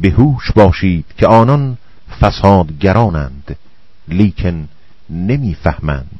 به هوش باشید که آنان فسادگرانند لیکن نمی‌فهمند.